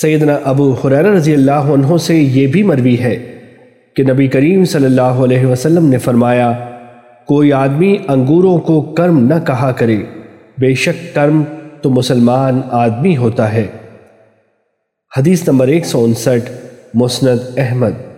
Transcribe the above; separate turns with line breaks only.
سیدنا ابو حریر رضی اللہ عنہ سے یہ بھی مروی ہے کہ نبی کریم صلی اللہ علیہ وسلم نے فرمایا، کوئی آدمی انگوروں کو کرم نہ کہا کرے، بے شک کرم تو مسلمان آدمی ہوتا ہے۔ حدیث نمبر ایک سو انسٹھ، مسند احمد۔